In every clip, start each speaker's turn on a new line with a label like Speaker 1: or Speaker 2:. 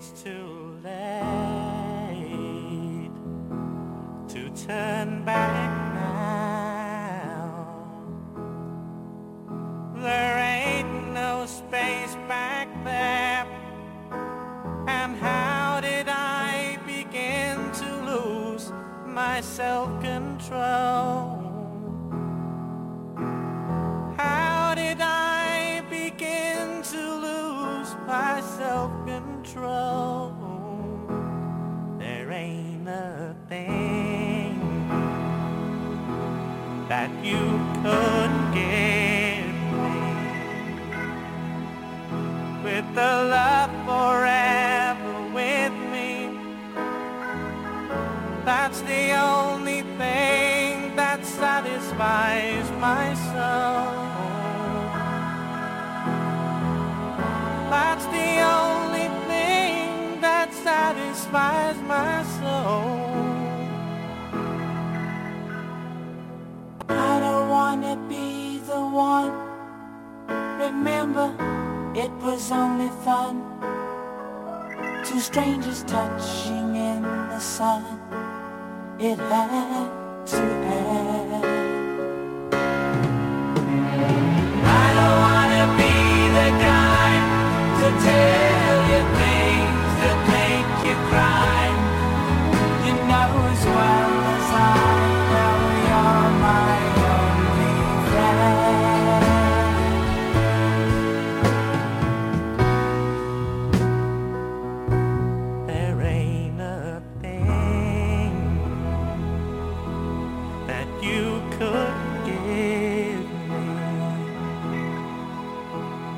Speaker 1: it's too late to turn back There ain't a thing that you couldn't give me with the love forever with me. That's the only thing that satisfies my soul. Satisfies my soul.
Speaker 2: I don't wanna be the one. Remember, it was only fun. Two strangers touching in the sun. It had to end.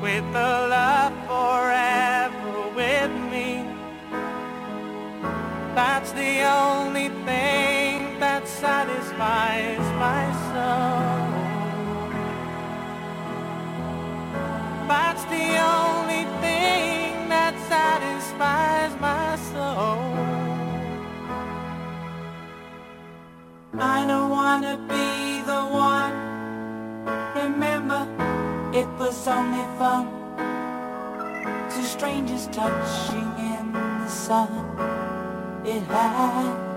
Speaker 1: With the love forever with me. That's the only thing that satisfies my soul. That's the only thing that satisfies my soul.
Speaker 2: I don't wanna be the one. Only fun. Two strangers touching in the sun. It had